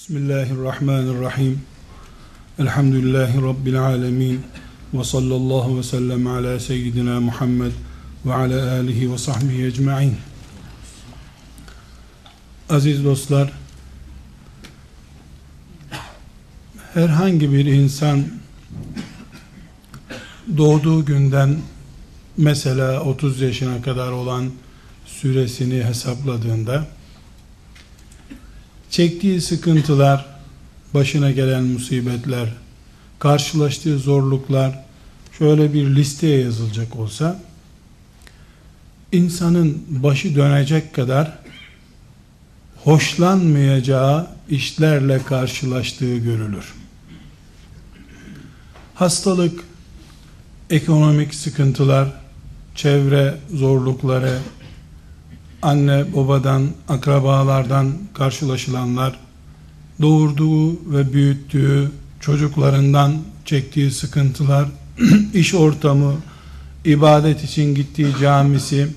Bismillahirrahmanirrahim. Elhamdülillahi Rabbil alemin. Ve sallallahu ve sellem ala seyyidina Muhammed ve ala alihi ve sahbihi ecma'in. Aziz dostlar, herhangi bir insan doğduğu günden mesela 30 yaşına kadar olan süresini hesapladığında çektiği sıkıntılar, başına gelen musibetler, karşılaştığı zorluklar şöyle bir listeye yazılacak olsa insanın başı dönecek kadar hoşlanmayacağı işlerle karşılaştığı görülür. Hastalık, ekonomik sıkıntılar, çevre zorlukları, anne babadan, akrabalardan karşılaşılanlar, doğurduğu ve büyüttüğü çocuklarından çektiği sıkıntılar, iş ortamı, ibadet için gittiği camisi,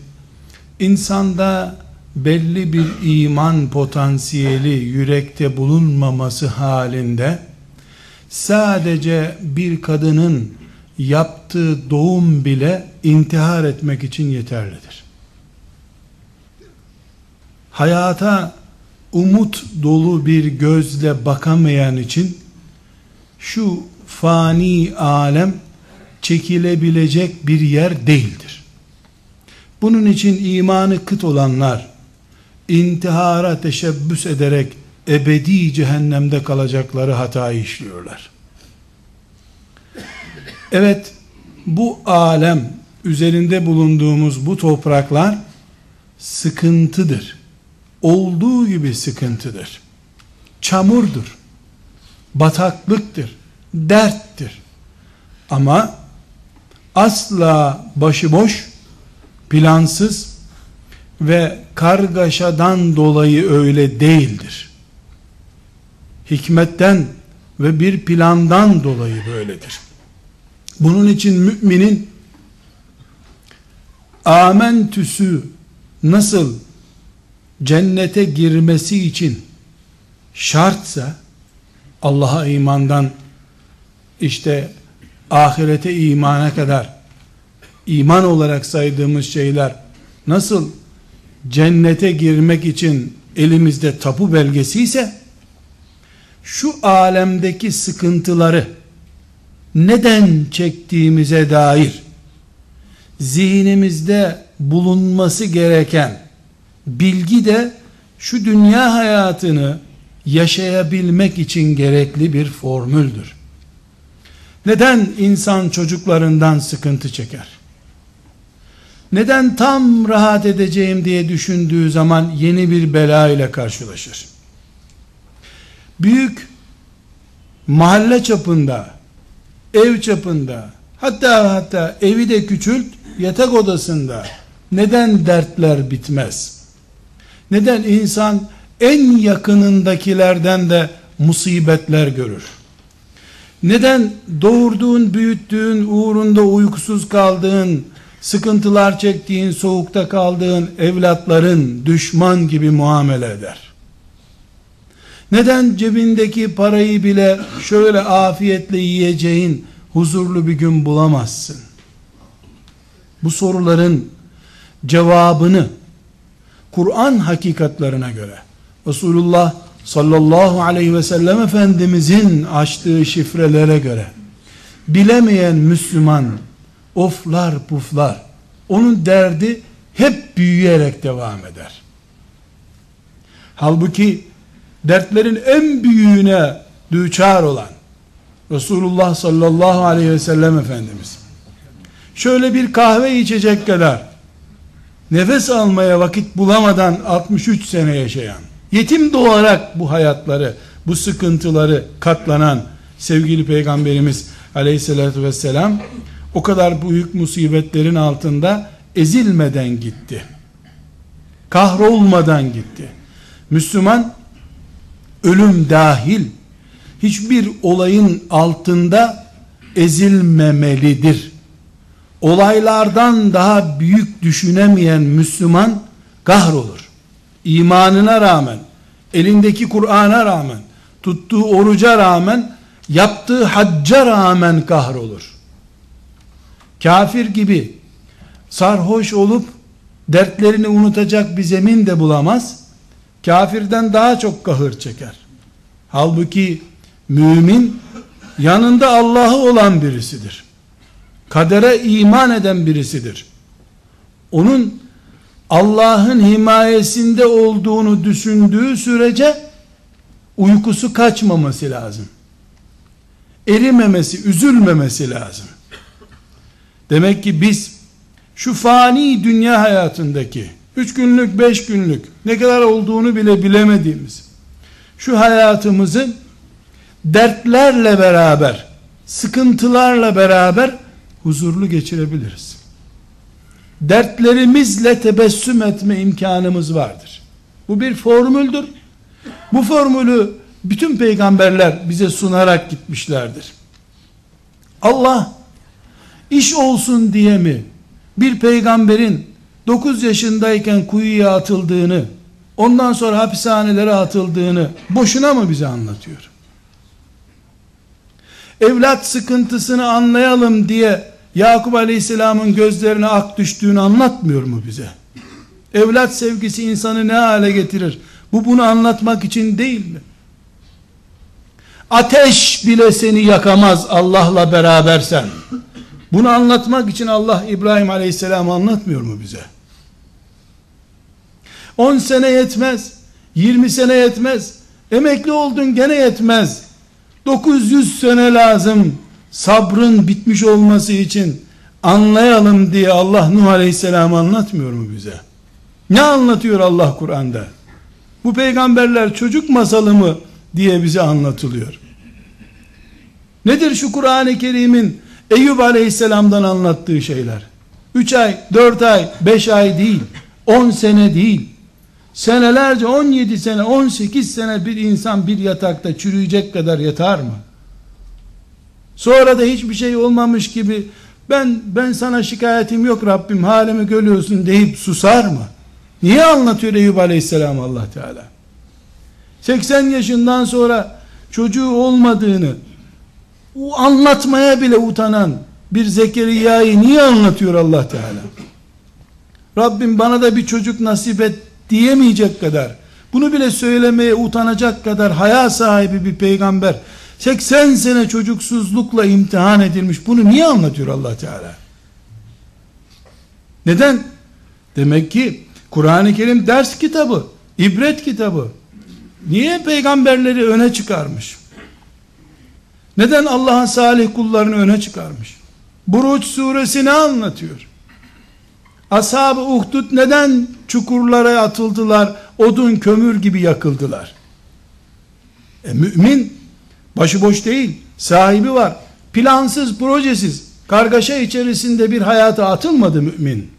insanda belli bir iman potansiyeli yürekte bulunmaması halinde, sadece bir kadının yaptığı doğum bile intihar etmek için yeterlidir hayata umut dolu bir gözle bakamayan için şu fani alem çekilebilecek bir yer değildir. Bunun için imanı kıt olanlar intihara teşebbüs ederek ebedi cehennemde kalacakları hatayı işliyorlar. Evet, bu alem üzerinde bulunduğumuz bu topraklar sıkıntıdır olduğu gibi sıkıntıdır. Çamurdur. Bataklıktır. Derttir. Ama asla başıboş, plansız ve kargaşadan dolayı öyle değildir. Hikmetten ve bir plandan dolayı böyledir. Bunun için müminin amentüsü nasıl cennete girmesi için şartsa Allah'a imandan işte ahirete imana kadar iman olarak saydığımız şeyler nasıl cennete girmek için elimizde tapu belgesi ise şu alemdeki sıkıntıları neden çektiğimize dair zihnimizde bulunması gereken bilgi de şu dünya hayatını yaşayabilmek için gerekli bir formüldür. Neden insan çocuklarından sıkıntı çeker? Neden tam rahat edeceğim diye düşündüğü zaman yeni bir bela ile karşılaşır? Büyük mahalle çapında, ev çapında, hatta hatta evi de küçült, yatak odasında neden dertler bitmez? Neden insan en yakınındakilerden de musibetler görür? Neden doğurduğun, büyüttüğün, uğrunda uykusuz kaldığın, sıkıntılar çektiğin, soğukta kaldığın evlatların düşman gibi muamele eder? Neden cebindeki parayı bile şöyle afiyetle yiyeceğin huzurlu bir gün bulamazsın? Bu soruların cevabını Kur'an hakikatlarına göre Resulullah sallallahu aleyhi ve sellem Efendimizin açtığı şifrelere göre bilemeyen Müslüman oflar puflar onun derdi hep büyüyerek devam eder. Halbuki dertlerin en büyüğüne düçar olan Resulullah sallallahu aleyhi ve sellem Efendimiz şöyle bir kahve içecek kadar nefes almaya vakit bulamadan 63 sene yaşayan yetim doğarak bu hayatları, bu sıkıntıları katlanan sevgili peygamberimiz aleyhissalatü vesselam o kadar büyük musibetlerin altında ezilmeden gitti. Kahrolmadan gitti. Müslüman ölüm dahil hiçbir olayın altında ezilmemelidir. Olaylardan daha büyük düşünemeyen Müslüman kahrolur. İmanına rağmen, elindeki Kur'an'a rağmen, tuttuğu oruca rağmen, yaptığı hacca rağmen kahrolur. Kafir gibi sarhoş olup dertlerini unutacak bir zemin de bulamaz. Kafirden daha çok kahır çeker. Halbuki mümin yanında Allah'ı olan birisidir. Kadere iman eden birisidir. Onun Allah'ın himayesinde olduğunu düşündüğü sürece uykusu kaçmaması lazım. Erimemesi, üzülmemesi lazım. Demek ki biz şu fani dünya hayatındaki üç günlük, beş günlük ne kadar olduğunu bile bilemediğimiz şu hayatımızı dertlerle beraber, sıkıntılarla beraber huzurlu geçirebiliriz. Dertlerimizle tebessüm etme imkanımız vardır. Bu bir formüldür. Bu formülü bütün peygamberler bize sunarak gitmişlerdir. Allah iş olsun diye mi bir peygamberin 9 yaşındayken kuyuya atıldığını ondan sonra hapishanelere atıldığını boşuna mı bize anlatıyor? Evlat sıkıntısını anlayalım diye Yakup Aleyhisselam'ın gözlerine ak düştüğünü anlatmıyor mu bize? Evlat sevgisi insanı ne hale getirir? Bu bunu anlatmak için değil mi? Ateş bile seni yakamaz Allah'la berabersen. Bunu anlatmak için Allah İbrahim Aleyhisselam'ı anlatmıyor mu bize? 10 sene yetmez. 20 sene yetmez. Emekli oldun gene yetmez. 900 sene lazım. Sabrın bitmiş olması için anlayalım diye Allah Nuh Aleyhisselam anlatmıyor mu bize? Ne anlatıyor Allah Kur'an'da? Bu peygamberler çocuk masalı mı diye bize anlatılıyor. Nedir şu Kur'an-ı Kerim'in Eyüp Aleyhisselam'dan anlattığı şeyler? 3 ay, 4 ay, 5 ay değil, 10 sene değil, senelerce 17 sene 18 sene bir insan bir yatakta çürüyecek kadar yatar mı? Sonra da hiçbir şey olmamış gibi ben ben sana şikayetim yok Rabbim halimi görüyorsun deyip susar mı? Niye anlatıyor Eyüp Aleyhisselam Allah Teala? 80 yaşından sonra çocuğu olmadığını anlatmaya bile utanan bir Zekeriya'yı niye anlatıyor Allah Teala? Rabbim bana da bir çocuk nasip et diyemeyecek kadar, bunu bile söylemeye utanacak kadar haya sahibi bir peygamber, 80 sene çocuksuzlukla imtihan edilmiş, bunu niye anlatıyor Allah Teala? Neden? Demek ki Kur'an-ı Kerim ders kitabı, ibret kitabı. Niye peygamberleri öne çıkarmış? Neden Allah'ın salih kullarını öne çıkarmış? Buruç suresi ne anlatıyor? Ashab-ı Uhdud neden çukurlara atıldılar, odun kömür gibi yakıldılar? E, mümin başıboş değil, sahibi var. Plansız, projesiz, kargaşa içerisinde bir hayata atılmadı mümin.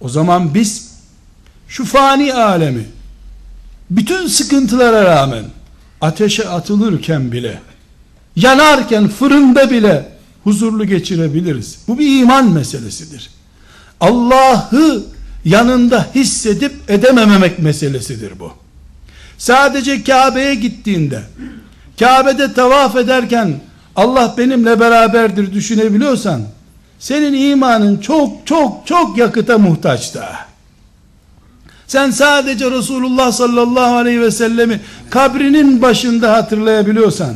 O zaman biz şu fani alemi bütün sıkıntılara rağmen ateşe atılırken bile yanarken fırında bile huzurlu geçirebiliriz. Bu bir iman meselesidir. Allah'ı yanında hissedip edemememek meselesidir bu. Sadece Kabe'ye gittiğinde Kabe'de tavaf ederken Allah benimle beraberdir düşünebiliyorsan senin imanın çok çok çok yakıta muhtaç da. Sen sadece Resulullah sallallahu aleyhi ve sellemi kabrinin başında hatırlayabiliyorsan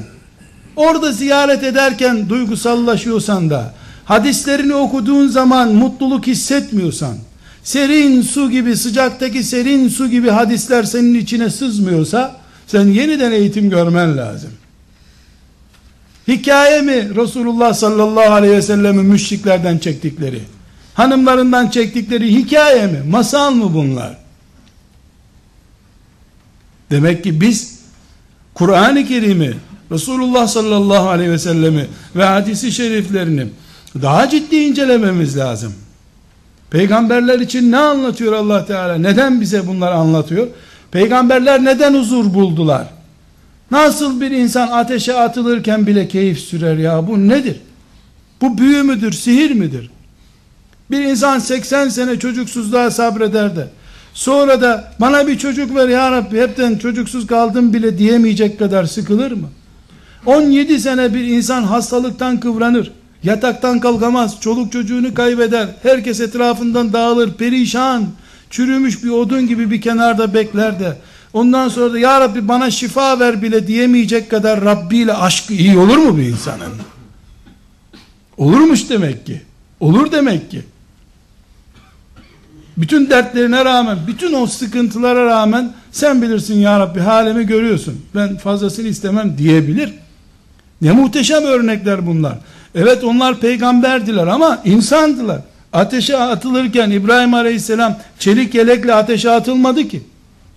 orada ziyaret ederken duygusallaşıyorsan da hadislerini okuduğun zaman mutluluk hissetmiyorsan, serin su gibi sıcaktaki serin su gibi hadisler senin içine sızmıyorsa, sen yeniden eğitim görmen lazım. Hikaye mi Resulullah sallallahu aleyhi ve sellemin müşriklerden çektikleri? Hanımlarından çektikleri hikaye mi? Masal mı bunlar? Demek ki biz Kur'an-ı Kerim'i, Resulullah sallallahu aleyhi ve sellemi ve hadisi şeriflerini daha ciddi incelememiz lazım. Peygamberler için ne anlatıyor Allah Teala? Neden bize bunları anlatıyor? Peygamberler neden huzur buldular? Nasıl bir insan ateşe atılırken bile keyif sürer ya? Bu nedir? Bu büyü müdür, sihir midir? Bir insan 80 sene çocuksuzluğa sabreder de sonra da bana bir çocuk ver ya Rabbi hepten çocuksuz kaldım bile diyemeyecek kadar sıkılır mı? 17 sene bir insan hastalıktan kıvranır. Yataktan kalkamaz, çoluk çocuğunu kaybeder, herkes etrafından dağılır, perişan, çürümüş bir odun gibi bir kenarda bekler de, ondan sonra da ya Rabbi bana şifa ver bile diyemeyecek kadar Rabbi ile aşkı iyi olur mu bir insanın? Olurmuş demek ki. Olur demek ki. Bütün dertlerine rağmen, bütün o sıkıntılara rağmen sen bilirsin ya Rabbi halimi görüyorsun. Ben fazlasını istemem diyebilir. Ne muhteşem örnekler bunlar. Evet onlar peygamberdiler ama insandılar. Ateşe atılırken İbrahim Aleyhisselam çelik yelekle ateşe atılmadı ki.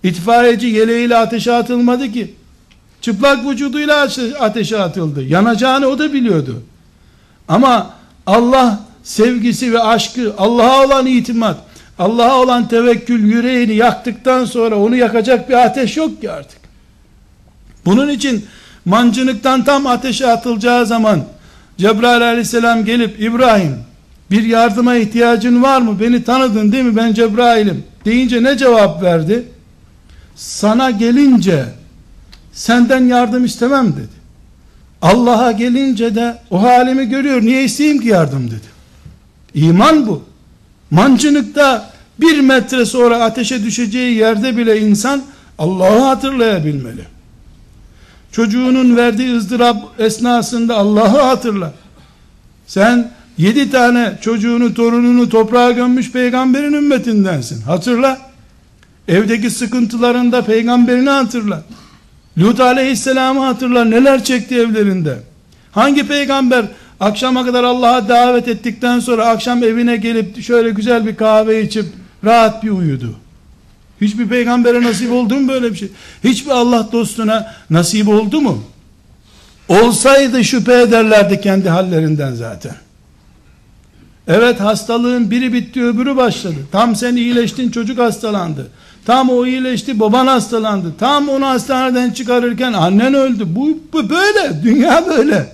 İtfaiyeci yeleğiyle ateşe atılmadı ki. Çıplak vücuduyla ateşe atıldı. Yanacağını o da biliyordu. Ama Allah sevgisi ve aşkı, Allah'a olan itimat, Allah'a olan tevekkül yüreğini yaktıktan sonra onu yakacak bir ateş yok ki artık. Bunun için mancınıktan tam ateşe atılacağı zaman Cebrail aleyhisselam gelip İbrahim bir yardıma ihtiyacın var mı? Beni tanıdın değil mi? Ben Cebrail'im. Deyince ne cevap verdi? Sana gelince senden yardım istemem dedi. Allah'a gelince de o halimi görüyor. Niye isteyeyim ki yardım dedi. İman bu. Mancınıkta bir metre sonra ateşe düşeceği yerde bile insan Allah'ı hatırlayabilmeli. Çocuğunun verdiği ızdırap esnasında Allah'ı hatırla. Sen yedi tane çocuğunu, torununu toprağa gömmüş peygamberin ümmetindensin. Hatırla. Evdeki sıkıntılarında peygamberini hatırla. Lut aleyhisselamı hatırla neler çekti evlerinde. Hangi peygamber akşama kadar Allah'a davet ettikten sonra akşam evine gelip şöyle güzel bir kahve içip rahat bir uyudu. Hiçbir peygambere nasip oldu mu böyle bir şey? Hiçbir Allah dostuna nasip oldu mu? Olsaydı şüphe ederlerdi kendi hallerinden zaten. Evet hastalığın biri bitti öbürü başladı. Tam sen iyileştin çocuk hastalandı. Tam o iyileşti baban hastalandı. Tam onu hastaneden çıkarırken annen öldü. Bu, bu böyle dünya böyle.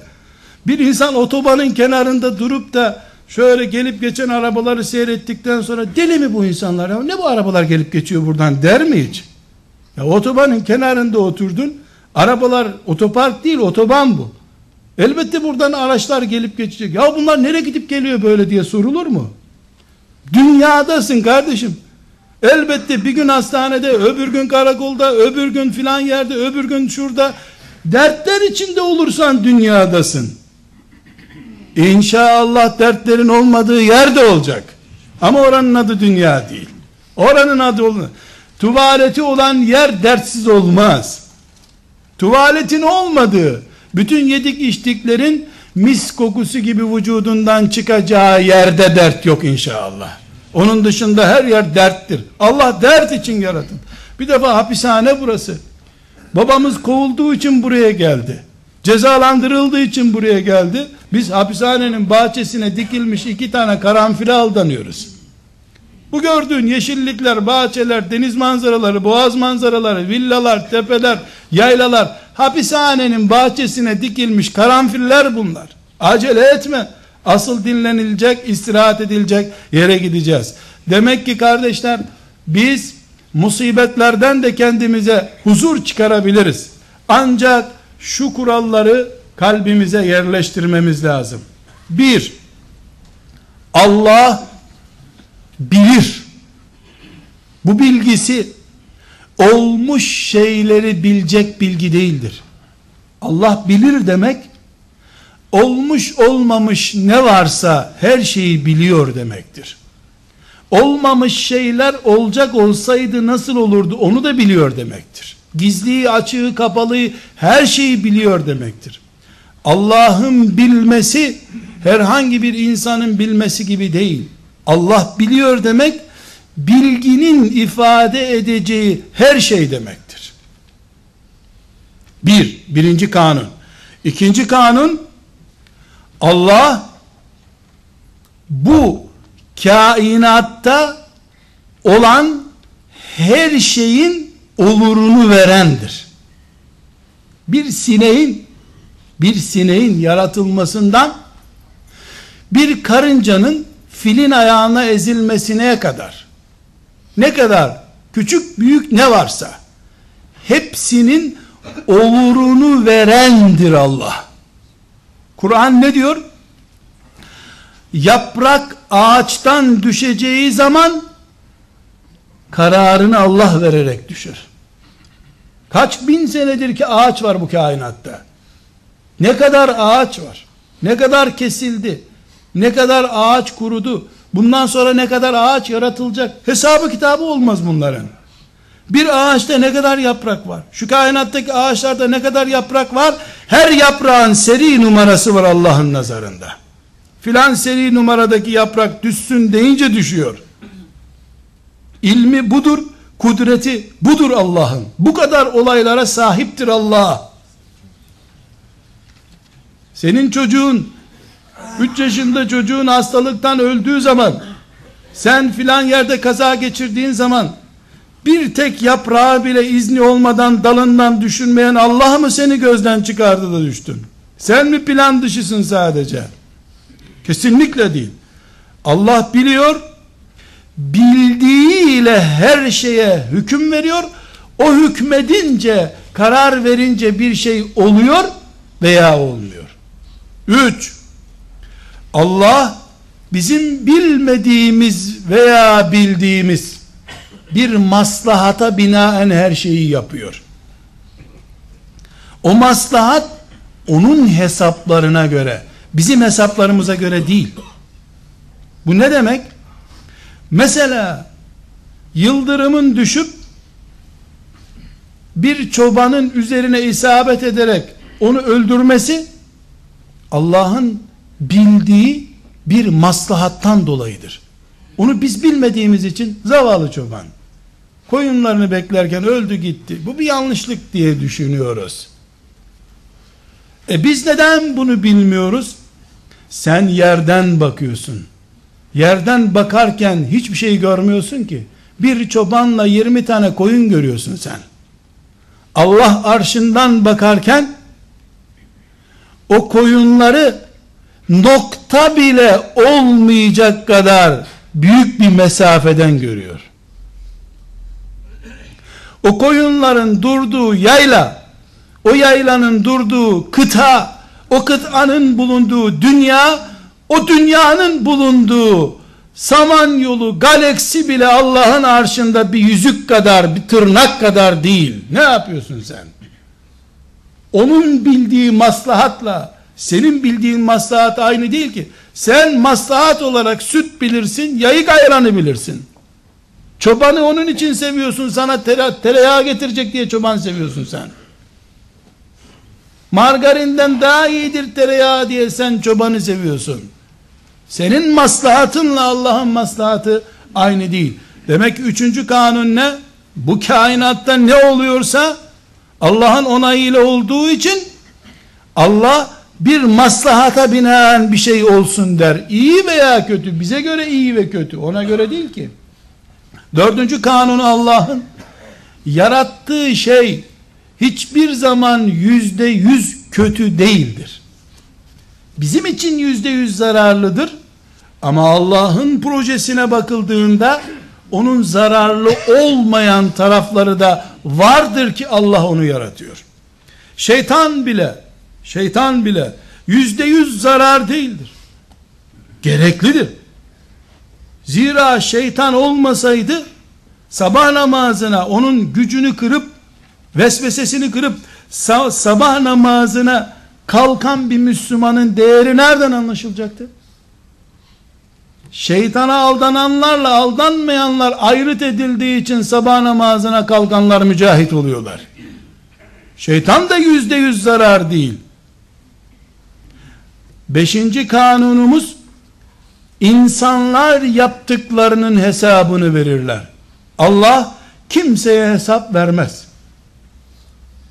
Bir insan otobanın kenarında durup da şöyle gelip geçen arabaları seyrettikten sonra deli mi bu insanlar ya ne bu arabalar gelip geçiyor buradan der mi hiç? Ya otobanın kenarında oturdun arabalar otopark değil otoban bu. Elbette buradan araçlar gelip geçecek. Ya bunlar nereye gidip geliyor böyle diye sorulur mu? Dünyadasın kardeşim. Elbette bir gün hastanede, öbür gün karakolda, öbür gün filan yerde, öbür gün şurada dertler içinde olursan dünyadasın. İnşallah dertlerin olmadığı yerde olacak. Ama oranın adı dünya değil. Oranın adı olmaz. Tuvaleti olan yer dertsiz olmaz. Tuvaletin olmadığı, bütün yedik içtiklerin mis kokusu gibi vücudundan çıkacağı yerde dert yok inşallah. Onun dışında her yer derttir. Allah dert için yaratın. Bir defa hapishane burası. Babamız kovulduğu için buraya geldi. Cezalandırıldığı için buraya geldi. Biz hapishanenin bahçesine dikilmiş iki tane karanfile aldanıyoruz. Bu gördüğün yeşillikler, bahçeler, deniz manzaraları, boğaz manzaraları, villalar, tepeler, yaylalar, hapishanenin bahçesine dikilmiş karanfiller bunlar. Acele etme. Asıl dinlenilecek, istirahat edilecek yere gideceğiz. Demek ki kardeşler biz musibetlerden de kendimize huzur çıkarabiliriz. Ancak şu kuralları kalbimize yerleştirmemiz lazım. Bir, Allah bilir. Bu bilgisi olmuş şeyleri bilecek bilgi değildir. Allah bilir demek olmuş olmamış ne varsa her şeyi biliyor demektir. Olmamış şeyler olacak olsaydı nasıl olurdu onu da biliyor demektir. Gizliyi, açığı, kapalıyı her şeyi biliyor demektir. Allah'ın bilmesi herhangi bir insanın bilmesi gibi değil. Allah biliyor demek bilginin ifade edeceği her şey demektir. Bir, birinci kanun. İkinci kanun, Allah bu kainatta olan her şeyin olurunu verendir. Bir sineğin bir sineğin yaratılmasından bir karıncanın filin ayağına ezilmesine kadar ne kadar küçük büyük ne varsa hepsinin olurunu verendir Allah. Kur'an ne diyor? Yaprak ağaçtan düşeceği zaman kararını Allah vererek düşür. Kaç bin senedir ki ağaç var bu kainatta. Ne kadar ağaç var. Ne kadar kesildi. Ne kadar ağaç kurudu. Bundan sonra ne kadar ağaç yaratılacak. Hesabı kitabı olmaz bunların. Bir ağaçta ne kadar yaprak var? Şu kainattaki ağaçlarda ne kadar yaprak var? Her yaprağın seri numarası var Allah'ın nazarında. Filan seri numaradaki yaprak düşsün deyince düşüyor. İlmi budur, kudreti budur Allah'ın. Bu kadar olaylara sahiptir Allah. Senin çocuğun 3 yaşında çocuğun hastalıktan öldüğü zaman sen filan yerde kaza geçirdiğin zaman bir tek yaprağı bile izni olmadan dalından düşünmeyen Allah mı seni gözden çıkardı da düştün? Sen mi plan dışısın sadece? Kesinlikle değil. Allah biliyor, bildiğiyle her şeye hüküm veriyor. O hükmedince, karar verince bir şey oluyor veya olmuyor. 3. Allah bizim bilmediğimiz veya bildiğimiz bir maslahata binaen her şeyi yapıyor. O maslahat onun hesaplarına göre, bizim hesaplarımıza göre değil. Bu ne demek? Mesela yıldırımın düşüp bir çobanın üzerine isabet ederek onu öldürmesi Allah'ın bildiği bir maslahattan dolayıdır. Onu biz bilmediğimiz için zavallı çoban koyunlarını beklerken öldü gitti. Bu bir yanlışlık diye düşünüyoruz. E biz neden bunu bilmiyoruz? Sen yerden bakıyorsun. Yerden bakarken hiçbir şey görmüyorsun ki. Bir çobanla 20 tane koyun görüyorsun sen. Allah arşından bakarken o koyunları nokta bile olmayacak kadar büyük bir mesafeden görüyor. O koyunların durduğu yayla, o yaylanın durduğu kıta, o kıtanın bulunduğu dünya, o dünyanın bulunduğu samanyolu, galaksi bile Allah'ın arşında bir yüzük kadar, bir tırnak kadar değil. Ne yapıyorsun sen? Onun bildiği maslahatla, senin bildiğin maslahat aynı değil ki. Sen maslahat olarak süt bilirsin, yayık ayranı bilirsin. Çobanı onun için seviyorsun, sana tere, tereyağı getirecek diye çoban seviyorsun sen. Margarinden daha iyidir tereyağı diye sen çobanı seviyorsun. Senin maslahatınla Allah'ın maslahatı aynı değil. Demek ki üçüncü kanun ne? Bu kainatta ne oluyorsa Allah'ın onayıyla olduğu için Allah bir maslahata binaen bir şey olsun der. İyi veya kötü. Bize göre iyi ve kötü. Ona göre değil ki. Dördüncü kanunu Allah'ın yarattığı şey hiçbir zaman yüzde yüz kötü değildir. Bizim için yüzde yüz zararlıdır. Ama Allah'ın projesine bakıldığında onun zararlı olmayan tarafları da vardır ki Allah onu yaratıyor. Şeytan bile şeytan bile yüzde yüz zarar değildir. Gereklidir. Zira şeytan olmasaydı sabah namazına onun gücünü kırıp vesvesesini kırıp sabah namazına kalkan bir Müslümanın değeri nereden anlaşılacaktı? Şeytana aldananlarla aldanmayanlar ayrıt edildiği için sabah namazına kalkanlar mücahit oluyorlar. Şeytan da yüzde yüz zarar değil. Beşinci kanunumuz insanlar yaptıklarının hesabını verirler. Allah kimseye hesap vermez.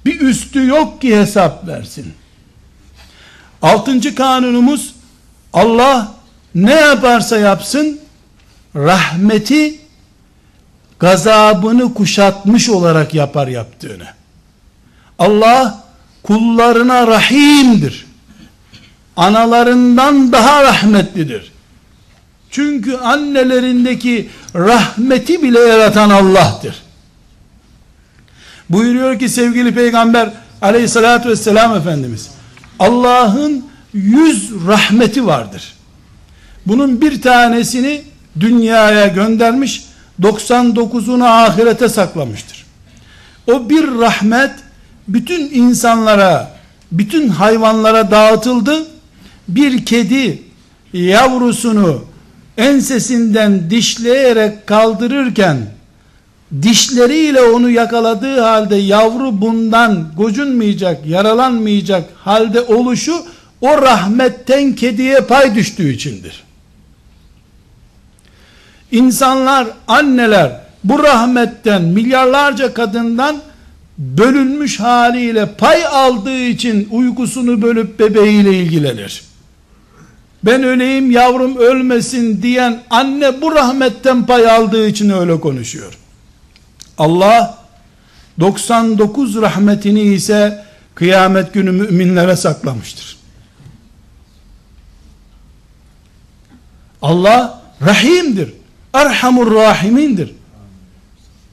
Bir üstü yok ki hesap versin. Altıncı kanunumuz Allah ne yaparsa yapsın rahmeti gazabını kuşatmış olarak yapar yaptığını. Allah kullarına rahimdir. Analarından daha rahmetlidir. Çünkü annelerindeki rahmeti bile yaratan Allah'tır. Buyuruyor ki sevgili peygamber aleyhissalatü vesselam Efendimiz Allah'ın yüz rahmeti vardır. Bunun bir tanesini dünyaya göndermiş 99'unu ahirete saklamıştır. O bir rahmet bütün insanlara, bütün hayvanlara dağıtıldı. Bir kedi yavrusunu ensesinden dişleyerek kaldırırken dişleriyle onu yakaladığı halde yavru bundan gocunmayacak, yaralanmayacak halde oluşu o rahmetten kediye pay düştüğü içindir. İnsanlar, anneler bu rahmetten milyarlarca kadından bölünmüş haliyle pay aldığı için uykusunu bölüp bebeğiyle ilgilenir. Ben öleyim yavrum ölmesin diyen anne bu rahmetten pay aldığı için öyle konuşuyor. Allah 99 rahmetini ise kıyamet günü müminlere saklamıştır. Allah rahimdir. Erhamur rahimindir.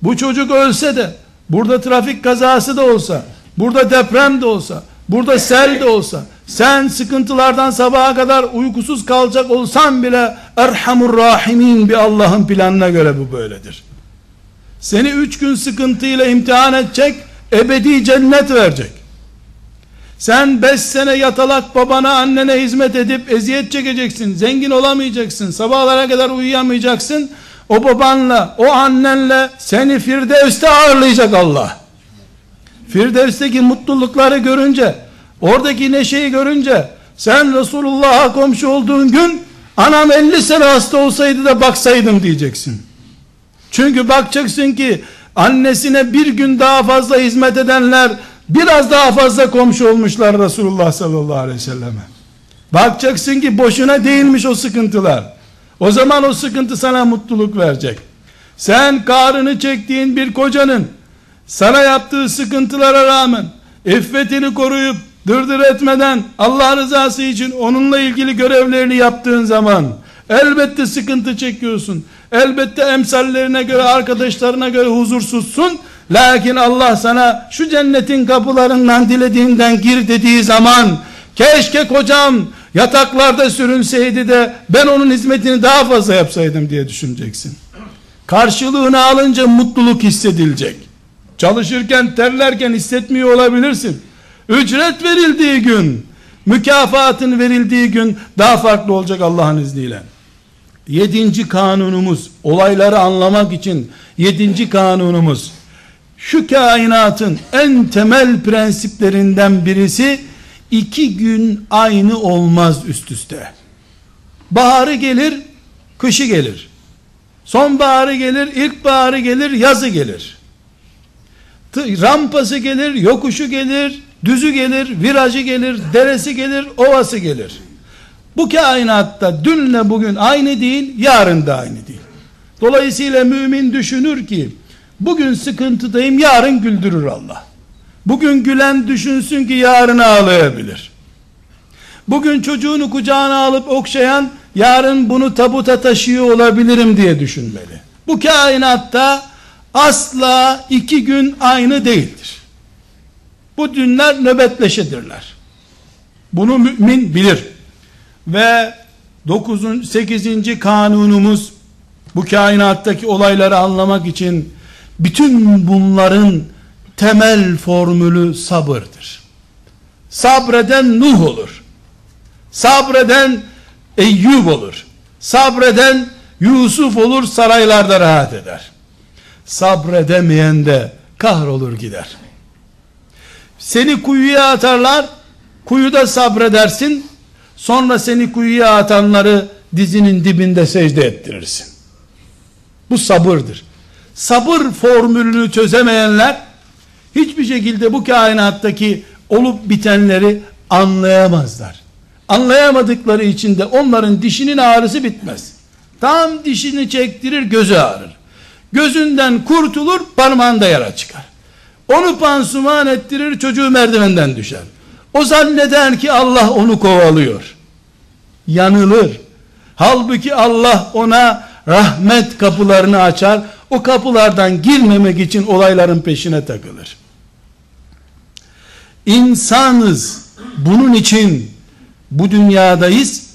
Bu çocuk ölse de, burada trafik kazası da olsa, burada deprem de olsa, burada sel de olsa, sen sıkıntılardan sabaha kadar uykusuz kalacak olsan bile Erhamur Rahimin bir Allah'ın planına göre bu böyledir. Seni üç gün sıkıntıyla imtihan edecek, ebedi cennet verecek. Sen beş sene yatalak babana annene hizmet edip eziyet çekeceksin. Zengin olamayacaksın. Sabahlara kadar uyuyamayacaksın. O babanla, o annenle seni Firdevs'te ağırlayacak Allah. Firdevs'teki mutlulukları görünce, oradaki neşeyi görünce, sen Resulullah'a komşu olduğun gün, anam 50 sene hasta olsaydı da baksaydım diyeceksin. Çünkü bakacaksın ki, annesine bir gün daha fazla hizmet edenler, biraz daha fazla komşu olmuşlar Resulullah sallallahu aleyhi ve selleme. Bakacaksın ki boşuna değilmiş o sıkıntılar. O zaman o sıkıntı sana mutluluk verecek. Sen karını çektiğin bir kocanın sana yaptığı sıkıntılara rağmen iffetini koruyup dırdır etmeden Allah rızası için onunla ilgili görevlerini yaptığın zaman elbette sıkıntı çekiyorsun. Elbette emsallerine göre arkadaşlarına göre huzursuzsun. Lakin Allah sana şu cennetin kapılarından dilediğinden gir dediği zaman keşke kocam yataklarda sürünseydi de ben onun hizmetini daha fazla yapsaydım diye düşüneceksin. Karşılığını alınca mutluluk hissedilecek. Çalışırken terlerken hissetmiyor olabilirsin. Ücret verildiği gün, mükafatın verildiği gün daha farklı olacak Allah'ın izniyle. Yedinci kanunumuz, olayları anlamak için yedinci kanunumuz, şu kainatın en temel prensiplerinden birisi, iki gün aynı olmaz üst üste. Baharı gelir, kışı gelir. Sonbaharı gelir, ilkbaharı gelir, yazı gelir. Rampası gelir, yokuşu gelir, düzü gelir, virajı gelir, deresi gelir, ovası gelir. Bu kainatta dünle bugün aynı değil, yarın da aynı değil. Dolayısıyla mümin düşünür ki, bugün sıkıntıdayım, yarın güldürür Allah. Bugün gülen düşünsün ki yarın ağlayabilir. Bugün çocuğunu kucağına alıp okşayan yarın bunu tabuta taşıyor olabilirim diye düşünmeli. Bu kainatta asla iki gün aynı değildir. Bu dünler nöbetleşedirler. Bunu mümin bilir. Ve 9. 8. kanunumuz bu kainattaki olayları anlamak için bütün bunların temel formülü sabırdır. Sabreden Nuh olur. Sabreden Eyyub olur. Sabreden Yusuf olur saraylarda rahat eder. Sabredemeyen de kahrolur gider. Seni kuyuya atarlar, kuyuda sabredersin, sonra seni kuyuya atanları dizinin dibinde secde ettirirsin. Bu sabırdır. Sabır formülünü çözemeyenler, hiçbir şekilde bu kainattaki olup bitenleri anlayamazlar. Anlayamadıkları için de onların dişinin ağrısı bitmez. Tam dişini çektirir gözü ağrır. Gözünden kurtulur parmağında yara çıkar. Onu pansuman ettirir çocuğu merdivenden düşer. O zanneder ki Allah onu kovalıyor. Yanılır. Halbuki Allah ona rahmet kapılarını açar. O kapılardan girmemek için olayların peşine takılır. İnsanız. Bunun için bu dünyadayız.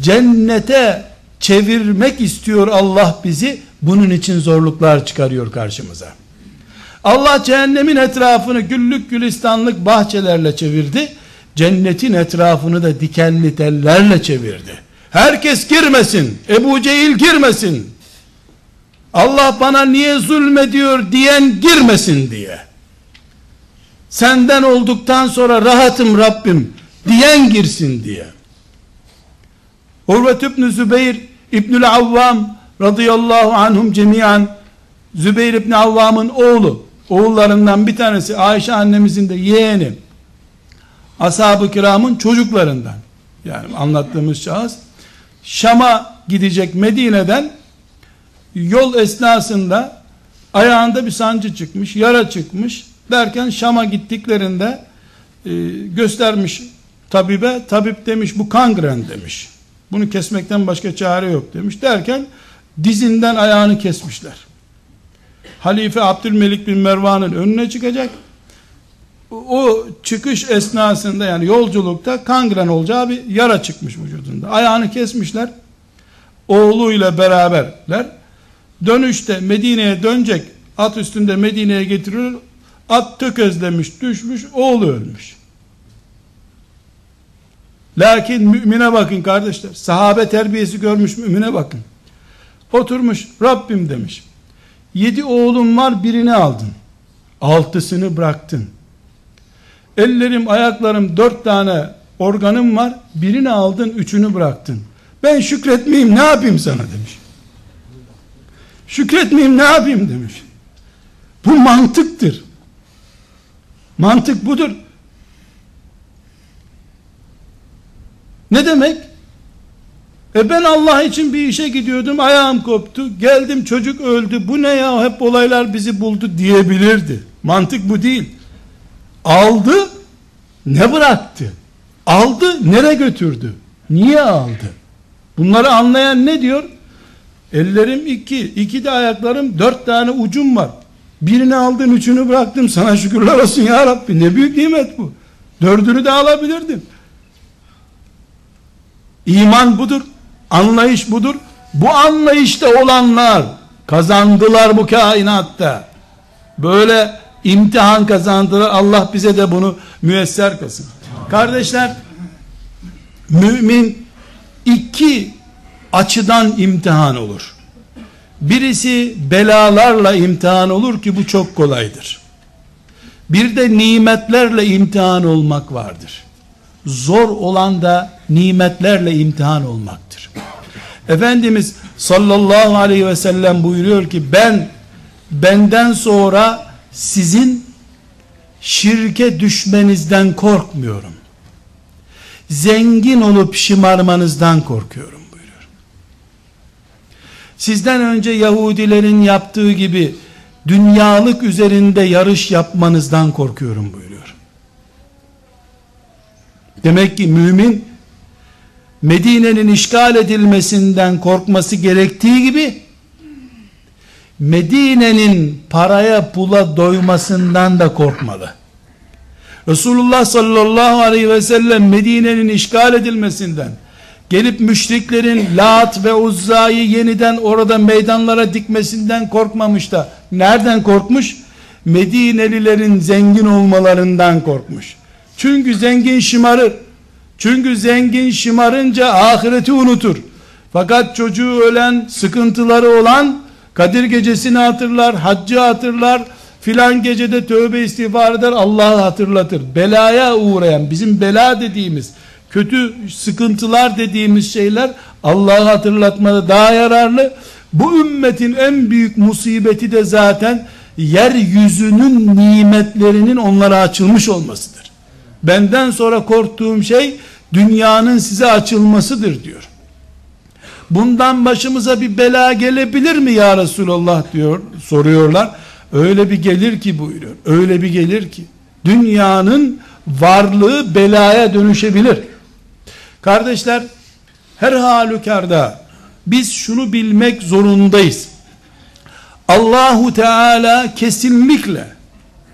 Cennete çevirmek istiyor Allah bizi. Bunun için zorluklar çıkarıyor karşımıza. Allah cehennemin etrafını güllük gülistanlık bahçelerle çevirdi. Cennetin etrafını da dikenli tellerle çevirdi. Herkes girmesin. Ebu Cehil girmesin. Allah bana niye zulmediyor diyen girmesin diye. Senden olduktan sonra rahatım Rabbim diyen girsin diye. Urvet İbni Zübeyir İbnül Avvam radıyallahu anhum cemiyan Zübeyir İbni Avvam'ın oğlu oğullarından bir tanesi Ayşe annemizin de yeğeni ashab-ı kiramın çocuklarından yani anlattığımız şahıs Şam'a gidecek Medine'den yol esnasında ayağında bir sancı çıkmış, yara çıkmış derken Şam'a gittiklerinde e, göstermiş tabibe, tabip demiş bu kangren demiş. Bunu kesmekten başka çare yok demiş derken dizinden ayağını kesmişler. Halife Abdülmelik bin Mervan'ın önüne çıkacak. O çıkış esnasında yani yolculukta kangren olacağı bir yara çıkmış vücudunda. Ayağını kesmişler. Oğluyla beraberler. Dönüşte Medine'ye dönecek. At üstünde Medine'ye getiriyor. At tökezlemiş, düşmüş, oğlu ölmüş. Lakin mümine bakın kardeşler. Sahabe terbiyesi görmüş mümine bakın. Oturmuş Rabbim demiş. Yedi oğlum var birini aldın. Altısını bıraktın. Ellerim ayaklarım dört tane organım var. Birini aldın üçünü bıraktın. Ben şükretmeyeyim ne yapayım sana demiş. Şükretmeyeyim ne yapayım demiş. Bu mantıktır. Mantık budur. Ne demek? E ben Allah için bir işe gidiyordum ayağım koptu geldim çocuk öldü bu ne ya hep olaylar bizi buldu diyebilirdi. Mantık bu değil. Aldı ne bıraktı? Aldı nere götürdü? Niye aldı? Bunları anlayan ne diyor? Ellerim iki, iki de ayaklarım dört tane ucum var. Birini aldın üçünü bıraktım sana şükürler olsun ya Rabbi ne büyük nimet bu. Dördünü de alabilirdim. İman budur. Anlayış budur. Bu anlayışta olanlar kazandılar bu kainatta. Böyle imtihan kazandılar. Allah bize de bunu müesser kılsın. Kardeşler mümin iki açıdan imtihan olur. Birisi belalarla imtihan olur ki bu çok kolaydır. Bir de nimetlerle imtihan olmak vardır. Zor olan da nimetlerle imtihan olmaktır. Efendimiz sallallahu aleyhi ve sellem buyuruyor ki ben benden sonra sizin şirke düşmenizden korkmuyorum. Zengin olup şımarmanızdan korkuyorum buyuruyor. Sizden önce Yahudilerin yaptığı gibi dünyalık üzerinde yarış yapmanızdan korkuyorum buyuruyor. Demek ki mümin Medine'nin işgal edilmesinden korkması gerektiği gibi Medine'nin paraya pula doymasından da korkmalı. Resulullah sallallahu aleyhi ve sellem Medine'nin işgal edilmesinden gelip müşriklerin Lat ve Uzza'yı yeniden orada meydanlara dikmesinden korkmamış da nereden korkmuş? Medinelilerin zengin olmalarından korkmuş. Çünkü zengin şımarır. Çünkü zengin şımarınca ahireti unutur. Fakat çocuğu ölen, sıkıntıları olan Kadir gecesini hatırlar, haccı hatırlar, filan gecede tövbe istiğfar eder, Allah'ı hatırlatır. Belaya uğrayan, bizim bela dediğimiz, kötü sıkıntılar dediğimiz şeyler Allah'ı hatırlatmada daha yararlı. Bu ümmetin en büyük musibeti de zaten yeryüzünün nimetlerinin onlara açılmış olmasıdır. Benden sonra korktuğum şey dünyanın size açılmasıdır diyor. Bundan başımıza bir bela gelebilir mi ya Resulallah diyor soruyorlar. Öyle bir gelir ki buyuruyor. Öyle bir gelir ki dünyanın varlığı belaya dönüşebilir. Kardeşler her halükarda biz şunu bilmek zorundayız. Allahu Teala kesinlikle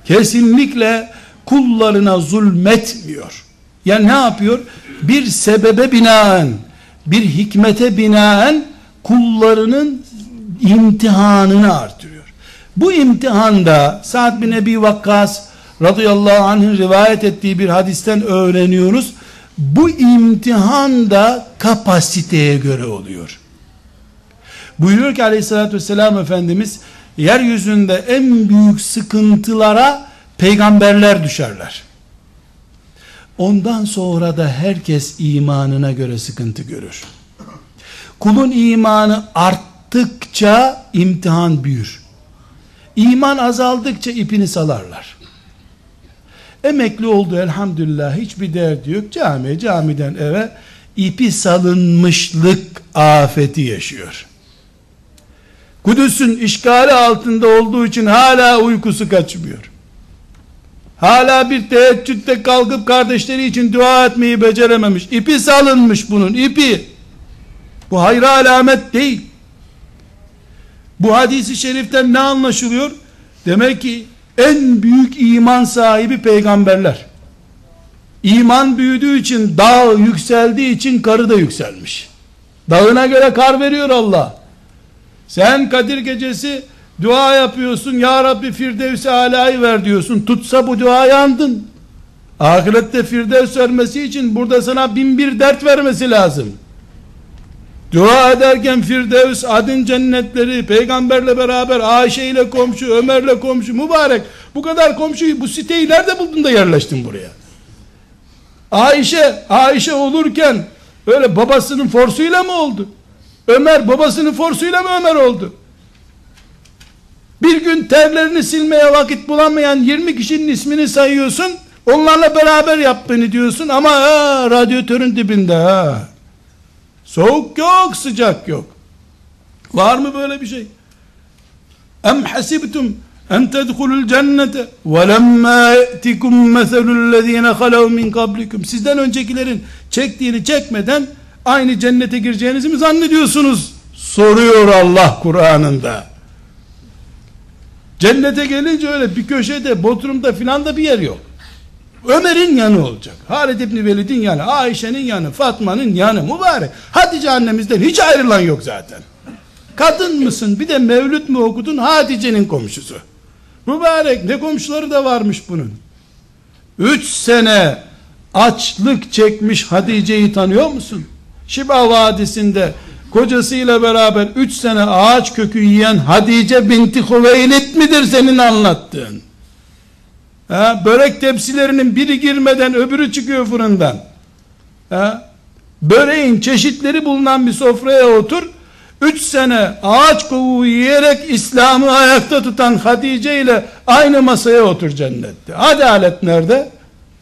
kesinlikle kullarına zulmetmiyor. Ya ne yapıyor? Bir sebebe binaen, bir hikmete binaen kullarının imtihanını artırıyor. Bu imtihanda Sa'd bin Ebi Vakkas radıyallahu anh'ın rivayet ettiği bir hadisten öğreniyoruz. Bu imtihan da kapasiteye göre oluyor. Buyuruyor ki aleyhissalatü vesselam Efendimiz yeryüzünde en büyük sıkıntılara peygamberler düşerler. Ondan sonra da herkes imanına göre sıkıntı görür. Kulun imanı arttıkça imtihan büyür. İman azaldıkça ipini salarlar. Emekli oldu elhamdülillah hiçbir derdi yok. Cami, camiden eve ipi salınmışlık afeti yaşıyor. Kudüs'ün işgali altında olduğu için hala uykusu kaçmıyor. Hala bir teheccüde kalkıp kardeşleri için dua etmeyi becerememiş. İpi salınmış bunun ipi. Bu hayra alamet değil. Bu hadisi şeriften ne anlaşılıyor? Demek ki en büyük iman sahibi peygamberler. İman büyüdüğü için dağ yükseldiği için karı da yükselmiş. Dağına göre kar veriyor Allah. Sen Kadir gecesi dua yapıyorsun. Ya Rabbi Firdevs-i Ala'yı ver diyorsun. Tutsa bu dua yandın. Ahirette Firdevs vermesi için burada sana bin bir dert vermesi lazım. Dua ederken Firdevs, adın cennetleri, peygamberle beraber Ayşe ile komşu, Ömer'le komşu, mübarek. Bu kadar komşuyu, bu siteyi nerede buldun da yerleştin buraya? Ayşe, Ayşe olurken öyle babasının forsuyla mı oldu? Ömer babasının forsuyla mı Ömer oldu? Bir gün terlerini silmeye vakit bulamayan 20 kişinin ismini sayıyorsun. Onlarla beraber yap beni diyorsun ama ha, radyatörün dibinde ha. Soğuk yok, sıcak yok. Var mı böyle bir şey? Em hasibtum en tedhulul cennete ve lemma ye'tikum meselul lezine halav min kablikum. Sizden öncekilerin çektiğini çekmeden aynı cennete gireceğinizi mi zannediyorsunuz? Soruyor Allah Kur'an'ında. Cennete gelince öyle bir köşede, Bodrum'da filan da bir yer yok. Ömer'in yanı olacak. Halid İbni Velid'in yanı, Ayşe'nin yanı, Fatma'nın yanı, mübarek. Hatice annemizden hiç ayrılan yok zaten. Kadın mısın? Bir de mevlüt mü okudun? Hatice'nin komşusu. Mübarek ne komşuları da varmış bunun. Üç sene açlık çekmiş Hatice'yi tanıyor musun? Şiba Vadisi'nde kocasıyla beraber üç sene ağaç kökü yiyen Hatice binti Hüveylid midir senin anlattığın? Ha, börek tepsilerinin biri girmeden öbürü çıkıyor fırından. Ha, böreğin çeşitleri bulunan bir sofraya otur. Üç sene ağaç kovuğu yiyerek İslam'ı ayakta tutan Hatice ile aynı masaya otur cennette. Adalet nerede?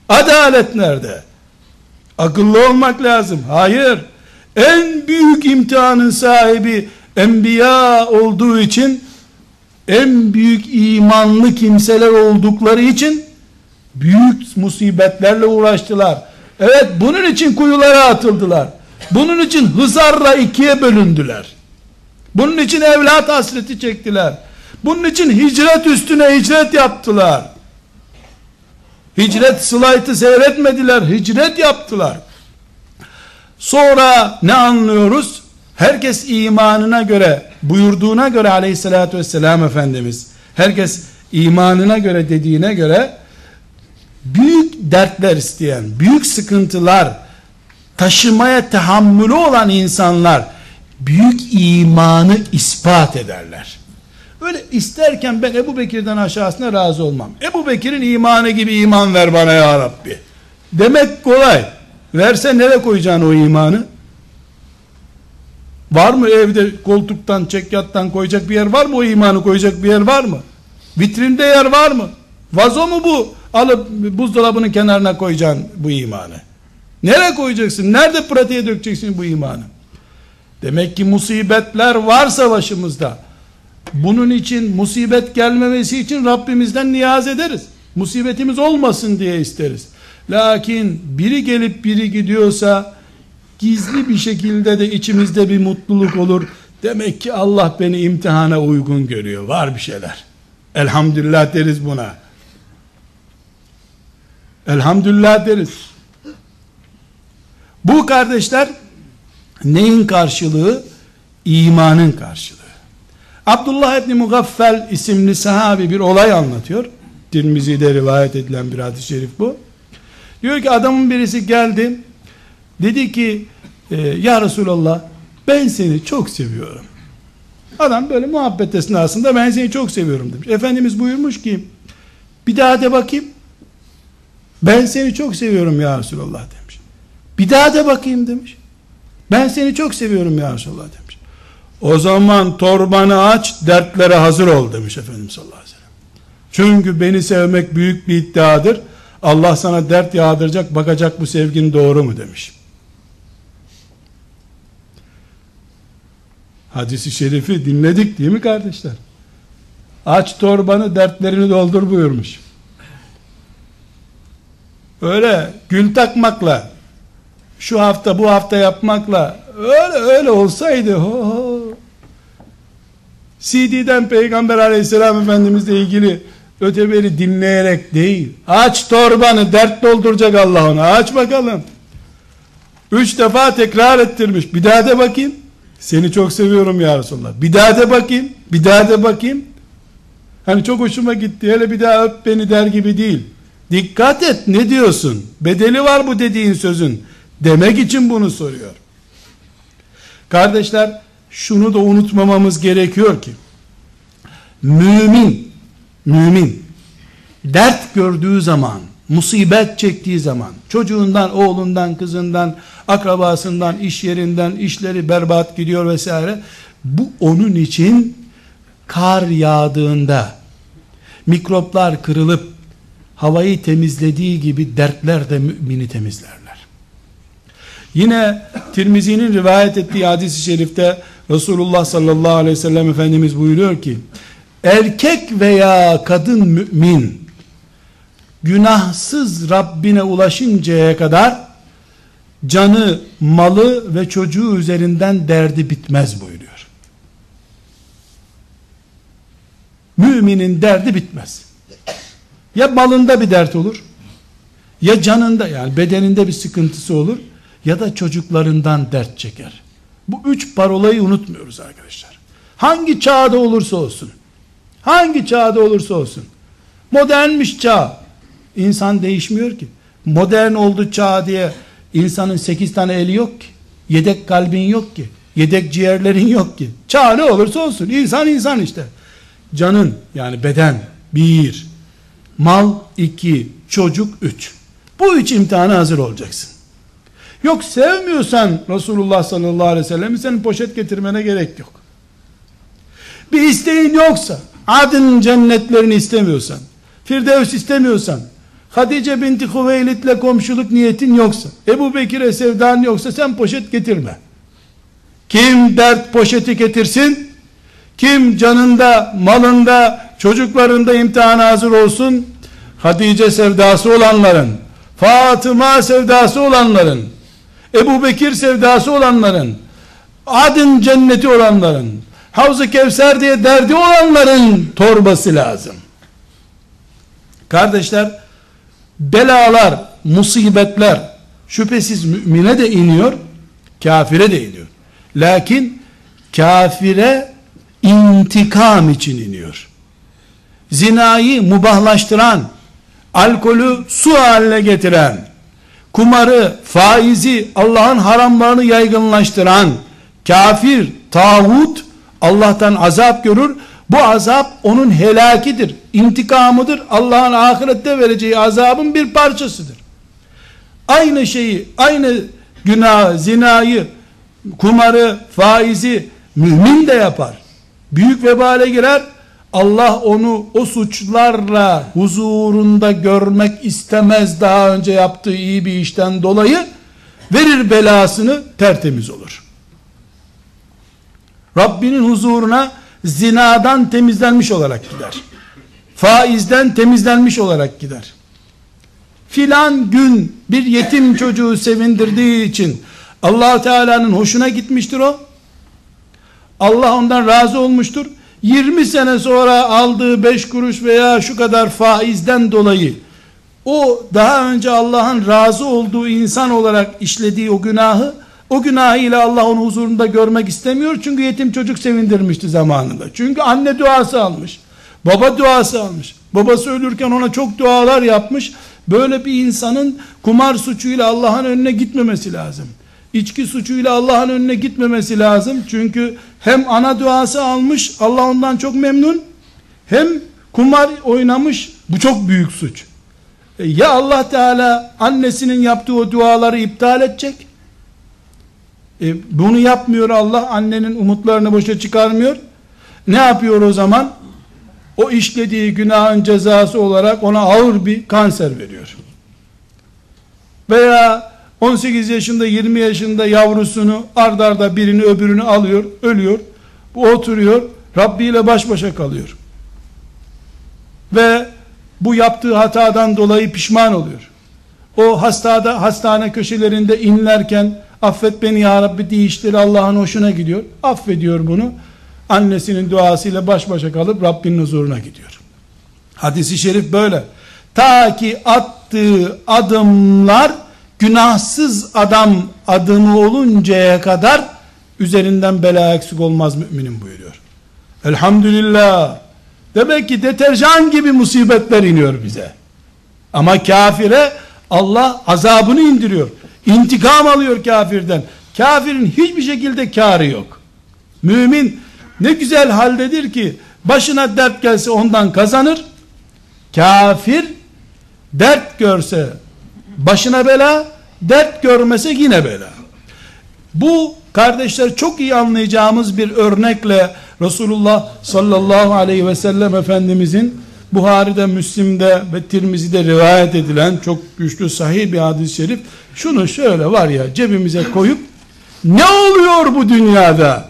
Adalet nerede? Akıllı olmak lazım. Hayır. En büyük imtihanın sahibi enbiya olduğu için en büyük imanlı kimseler oldukları için büyük musibetlerle uğraştılar. Evet bunun için kuyulara atıldılar. Bunun için hızarla ikiye bölündüler. Bunun için evlat hasreti çektiler. Bunun için hicret üstüne hicret yaptılar. Hicret slaytı seyretmediler. Hicret yaptılar. Sonra ne anlıyoruz? Herkes imanına göre buyurduğuna göre aleyhissalatü vesselam Efendimiz herkes imanına göre dediğine göre büyük dertler isteyen büyük sıkıntılar taşımaya tahammülü olan insanlar büyük imanı ispat ederler. Öyle isterken ben Ebu Bekir'den aşağısına razı olmam. Ebu Bekir'in imanı gibi iman ver bana ya Rabbi. Demek kolay. Verse nereye koyacaksın o imanı? Var mı evde koltuktan, çekyattan koyacak bir yer var mı? O imanı koyacak bir yer var mı? Vitrinde yer var mı? Vazo mu bu? Alıp buzdolabının kenarına koyacaksın bu imanı. Nereye koyacaksın? Nerede pratiğe dökeceksin bu imanı? Demek ki musibetler varsa başımızda. Bunun için musibet gelmemesi için Rabbimizden niyaz ederiz. Musibetimiz olmasın diye isteriz. Lakin biri gelip biri gidiyorsa gizli bir şekilde de içimizde bir mutluluk olur. Demek ki Allah beni imtihana uygun görüyor. Var bir şeyler. Elhamdülillah deriz buna. Elhamdülillah deriz. Bu kardeşler neyin karşılığı? İmanın karşılığı. Abdullah İbni Mugaffel isimli sahabi bir olay anlatıyor. Tirmizi'de rivayet edilen bir hadis-i şerif bu. Diyor ki adamın birisi geldi. Dedi ki e, ya Resulallah ben seni çok seviyorum. Adam böyle muhabbet esnasında ben seni çok seviyorum demiş. Efendimiz buyurmuş ki bir daha de bakayım. Ben seni çok seviyorum ya Resulallah demiş. Bir daha de bakayım demiş. Ben seni çok seviyorum ya Resulallah demiş. O zaman torbanı aç dertlere hazır ol demiş Efendimiz sallallahu aleyhi ve sellem. Çünkü beni sevmek büyük bir iddiadır. Allah sana dert yağdıracak bakacak bu sevgin doğru mu demiş. Hadisi şerifi dinledik değil mi kardeşler? Aç torbanı dertlerini doldur buyurmuş. Öyle gül takmakla şu hafta bu hafta yapmakla öyle öyle olsaydı ho, ho. CD'den Peygamber aleyhisselam efendimizle ilgili öteberi dinleyerek değil. Aç torbanı dert dolduracak Allah ona aç bakalım. Üç defa tekrar ettirmiş. Bir daha de bakayım. Seni çok seviyorum ya Resulallah. Bir daha de bakayım. Bir daha de bakayım. Hani çok hoşuma gitti. Hele bir daha öp beni der gibi değil. Dikkat et ne diyorsun? Bedeli var bu dediğin sözün. Demek için bunu soruyor. Kardeşler şunu da unutmamamız gerekiyor ki mümin mümin dert gördüğü zaman musibet çektiği zaman çocuğundan, oğlundan, kızından, akrabasından, iş yerinden işleri berbat gidiyor vesaire bu onun için kar yağdığında mikroplar kırılıp havayı temizlediği gibi dertler de mümini temizlerler. Yine Tirmizi'nin rivayet ettiği hadis-i şerifte Resulullah sallallahu aleyhi ve sellem Efendimiz buyuruyor ki erkek veya kadın mümin günahsız Rabbine ulaşıncaya kadar canı, malı ve çocuğu üzerinden derdi bitmez buyuruyor. Müminin derdi bitmez. Ya malında bir dert olur, ya canında yani bedeninde bir sıkıntısı olur, ya da çocuklarından dert çeker. Bu üç parolayı unutmuyoruz arkadaşlar. Hangi çağda olursa olsun, hangi çağda olursa olsun, modernmiş çağ, insan değişmiyor ki. Modern oldu çağ diye insanın sekiz tane eli yok ki, yedek kalbin yok ki, yedek ciğerlerin yok ki. Çağ ne olursa olsun, insan insan işte. Canın yani beden bir, mal iki, çocuk üç. Bu üç imtihana hazır olacaksın. Yok sevmiyorsan Resulullah sallallahu aleyhi ve sellem senin poşet getirmene gerek yok. Bir isteğin yoksa, adın cennetlerini istemiyorsan, Firdevs istemiyorsan, Hatice binti Hüveylit'le komşuluk niyetin yoksa, Ebu Bekir'e sevdan yoksa sen poşet getirme. Kim dert poşeti getirsin, kim canında, malında, çocuklarında imtihana hazır olsun, Hatice sevdası olanların, Fatıma sevdası olanların, Ebu Bekir sevdası olanların, adın cenneti olanların, Havz-ı Kevser diye derdi olanların torbası lazım. Kardeşler, belalar, musibetler şüphesiz mümine de iniyor, kafire de iniyor. Lakin kafire intikam için iniyor. Zinayı mubahlaştıran, alkolü su haline getiren, kumarı, faizi, Allah'ın haramlarını yaygınlaştıran kafir, tağut Allah'tan azap görür. Bu azap onun helakidir, intikamıdır. Allah'ın ahirette vereceği azabın bir parçasıdır. Aynı şeyi, aynı günah, zinayı, kumarı, faizi mümin de yapar. Büyük vebale girer Allah onu o suçlarla huzurunda görmek istemez daha önce yaptığı iyi bir işten dolayı verir belasını tertemiz olur. Rabbinin huzuruna zinadan temizlenmiş olarak gider. Faizden temizlenmiş olarak gider. Filan gün bir yetim çocuğu sevindirdiği için allah Teala'nın hoşuna gitmiştir o. Allah ondan razı olmuştur. 20 sene sonra aldığı 5 kuruş veya şu kadar faizden dolayı o daha önce Allah'ın razı olduğu insan olarak işlediği o günahı o günahıyla Allah onu huzurunda görmek istemiyor. Çünkü yetim çocuk sevindirmişti zamanında. Çünkü anne duası almış. Baba duası almış. Babası ölürken ona çok dualar yapmış. Böyle bir insanın kumar suçuyla Allah'ın önüne gitmemesi lazım. İçki suçuyla Allah'ın önüne gitmemesi lazım. Çünkü hem ana duası almış, Allah ondan çok memnun. Hem kumar oynamış, bu çok büyük suç. E, ya Allah Teala annesinin yaptığı o duaları iptal edecek. E, bunu yapmıyor Allah, annenin umutlarını boşa çıkarmıyor. Ne yapıyor o zaman? O işlediği günahın cezası olarak ona ağır bir kanser veriyor. Veya 18 yaşında 20 yaşında yavrusunu ardarda birini öbürünü alıyor, ölüyor. Bu oturuyor, Rabbi ile baş başa kalıyor. Ve bu yaptığı hatadan dolayı pişman oluyor. O hastada hastane köşelerinde inlerken affet beni ya Rabbi deyişleri Allah'ın hoşuna gidiyor. Affediyor bunu. Annesinin duasıyla baş başa kalıp Rabbinin huzuruna gidiyor. Hadisi şerif böyle. Ta ki attığı adımlar günahsız adam adımı oluncaya kadar üzerinden bela eksik olmaz müminin buyuruyor. Elhamdülillah. Demek ki deterjan gibi musibetler iniyor bize. Ama kafire Allah azabını indiriyor. İntikam alıyor kafirden. Kafirin hiçbir şekilde karı yok. Mümin ne güzel haldedir ki başına dert gelse ondan kazanır. Kafir dert görse başına bela, dert görmese yine bela. Bu kardeşler çok iyi anlayacağımız bir örnekle Resulullah sallallahu aleyhi ve sellem Efendimizin Buhari'de, Müslim'de ve Tirmizi'de rivayet edilen çok güçlü sahih bir hadis-i şerif şunu şöyle var ya cebimize koyup ne oluyor bu dünyada?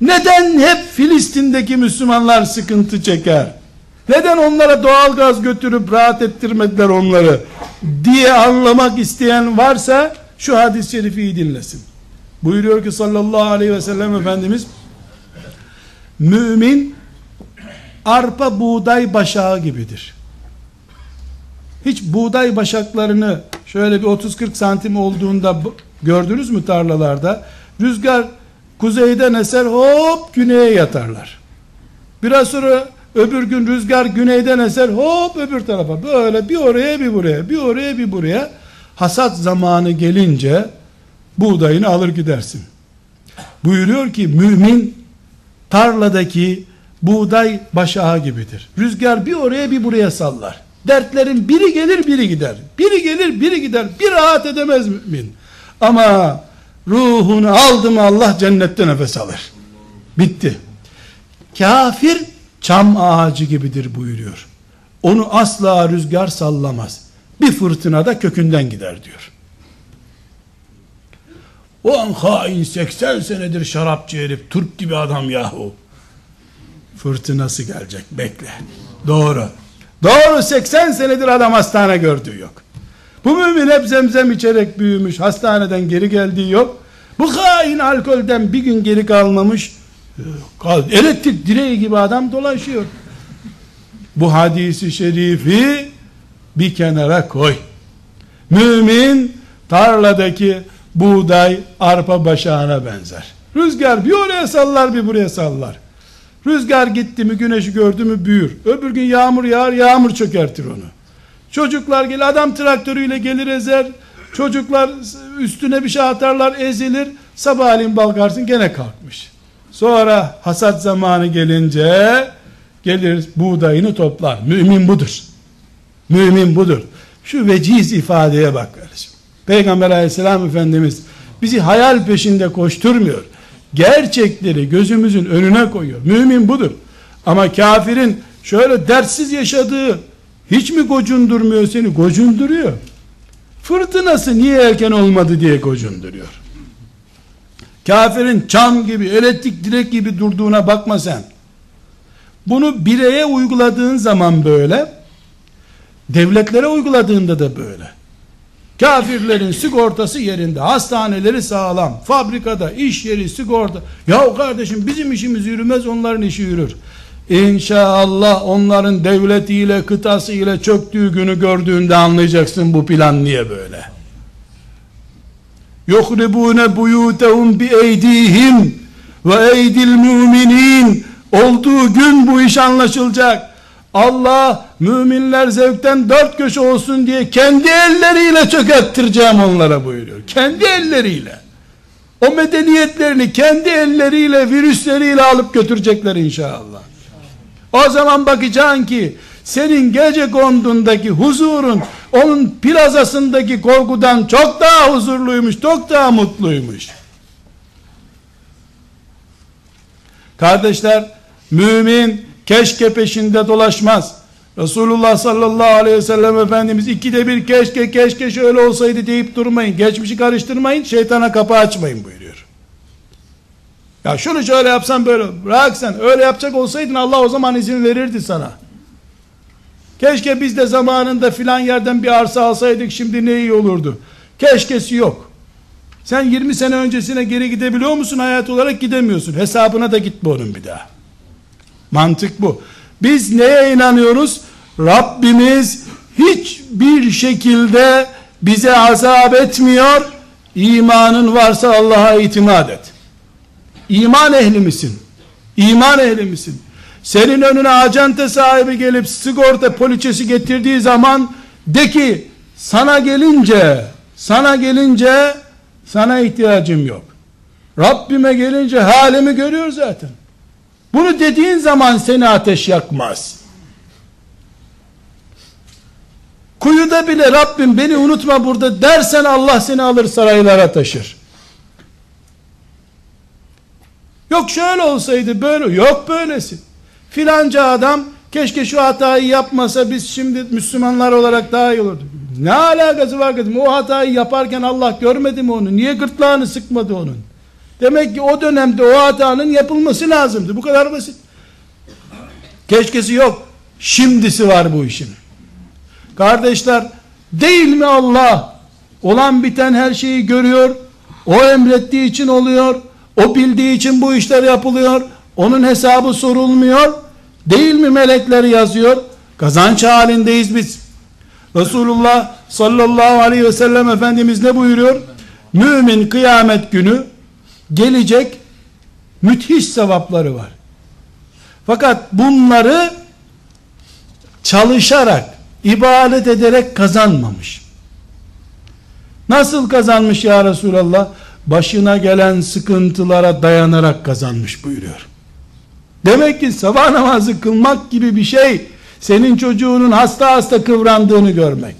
Neden hep Filistin'deki Müslümanlar sıkıntı çeker? Neden onlara doğal gaz götürüp rahat ettirmediler onları? Diye anlamak isteyen varsa şu hadis-i şerifi iyi dinlesin. Buyuruyor ki sallallahu aleyhi ve sellem Efendimiz mümin arpa buğday başağı gibidir. Hiç buğday başaklarını şöyle bir 30-40 santim olduğunda gördünüz mü tarlalarda? Rüzgar kuzeyden eser hop güneye yatarlar. Biraz sonra öbür gün rüzgar güneyden eser hop öbür tarafa böyle bir oraya bir buraya bir oraya bir buraya hasat zamanı gelince buğdayını alır gidersin. Buyuruyor ki mümin tarladaki buğday başağı gibidir. Rüzgar bir oraya bir buraya sallar. Dertlerin biri gelir biri gider. Biri gelir biri gider. Bir rahat edemez mümin. Ama ruhunu aldı mı Allah cennette nefes alır. Bitti. Kafir çam ağacı gibidir buyuruyor. Onu asla rüzgar sallamaz. Bir fırtınada kökünden gider diyor. O an hain 80 senedir şarapçı herif Türk gibi adam yahu. Fırtınası gelecek bekle. Doğru. Doğru 80 senedir adam hastane gördüğü yok. Bu mümin hep zemzem içerek büyümüş. Hastaneden geri geldiği yok. Bu hain alkolden bir gün geri kalmamış. Elektrik direği gibi adam dolaşıyor. Bu hadisi şerifi bir kenara koy. Mümin tarladaki buğday arpa başağına benzer. Rüzgar bir oraya sallar bir buraya sallar. Rüzgar gitti mi güneşi gördü mü büyür. Öbür gün yağmur yağar yağmur çökertir onu. Çocuklar gelir adam traktörüyle gelir ezer. Çocuklar üstüne bir şey atarlar ezilir. Sabahleyin balkarsın gene kalkmış. Sonra hasat zamanı gelince gelir buğdayını toplar. Mümin budur. Mümin budur. Şu veciz ifadeye bak kardeşim. Peygamber aleyhisselam efendimiz bizi hayal peşinde koşturmuyor. Gerçekleri gözümüzün önüne koyuyor. Mümin budur. Ama kafirin şöyle dertsiz yaşadığı hiç mi gocundurmuyor seni? Gocunduruyor. Fırtınası niye erken olmadı diye gocunduruyor. Kafirin çam gibi, elektrik direk gibi durduğuna bakma sen. Bunu bireye uyguladığın zaman böyle, devletlere uyguladığında da böyle. Kafirlerin sigortası yerinde, hastaneleri sağlam, fabrikada, iş yeri, sigorta. Ya kardeşim bizim işimiz yürümez, onların işi yürür. İnşallah onların devletiyle, kıtasıyla çöktüğü günü gördüğünde anlayacaksın bu plan niye böyle. Yuhribune buyutehum bi eydihim ve eydil müminin olduğu gün bu iş anlaşılacak. Allah müminler zevkten dört köşe olsun diye kendi elleriyle çökerttireceğim onlara buyuruyor. Kendi elleriyle. O medeniyetlerini kendi elleriyle virüsleriyle alıp götürecekler inşallah. O zaman bakacaksın ki senin gece kondundaki huzurun onun plazasındaki korkudan çok daha huzurluymuş, çok daha mutluymuş. Kardeşler, mümin keşke peşinde dolaşmaz. Resulullah sallallahu aleyhi ve sellem Efendimiz ikide bir keşke keşke şöyle olsaydı deyip durmayın. Geçmişi karıştırmayın, şeytana kapı açmayın buyuruyor. Ya şunu şöyle yapsan böyle, bırak sen öyle yapacak olsaydın Allah o zaman izin verirdi sana. Keşke biz de zamanında filan yerden bir arsa alsaydık şimdi ne iyi olurdu. Keşkesi yok. Sen 20 sene öncesine geri gidebiliyor musun hayat olarak gidemiyorsun. Hesabına da gitme onun bir daha. Mantık bu. Biz neye inanıyoruz? Rabbimiz hiçbir şekilde bize azap etmiyor. İmanın varsa Allah'a itimat et. İman ehli misin? İman ehli misin? Senin önüne acente sahibi gelip sigorta poliçesi getirdiği zaman de ki sana gelince sana gelince sana ihtiyacım yok. Rabbime gelince halimi görüyor zaten. Bunu dediğin zaman seni ateş yakmaz. Kuyuda bile Rabbim beni unutma burada dersen Allah seni alır saraylara taşır. Yok şöyle olsaydı böyle yok böylesi. Filanca adam keşke şu hatayı yapmasa biz şimdi Müslümanlar olarak daha iyi olurdu. Ne alakası var kızım? O hatayı yaparken Allah görmedi mi onu? Niye gırtlağını sıkmadı onun? Demek ki o dönemde o hatanın yapılması lazımdı. Bu kadar basit. Keşkesi yok. Şimdisi var bu işin. Kardeşler değil mi Allah olan biten her şeyi görüyor. O emrettiği için oluyor. O bildiği için bu işler yapılıyor. Onun hesabı sorulmuyor. Değil mi melekler yazıyor? Kazanç halindeyiz biz. Resulullah sallallahu aleyhi ve sellem Efendimiz ne buyuruyor? Mümin kıyamet günü gelecek müthiş sevapları var. Fakat bunları çalışarak, ibadet ederek kazanmamış. Nasıl kazanmış ya Resulallah? Başına gelen sıkıntılara dayanarak kazanmış buyuruyor. Demek ki sabah namazı kılmak gibi bir şey senin çocuğunun hasta hasta kıvrandığını görmek.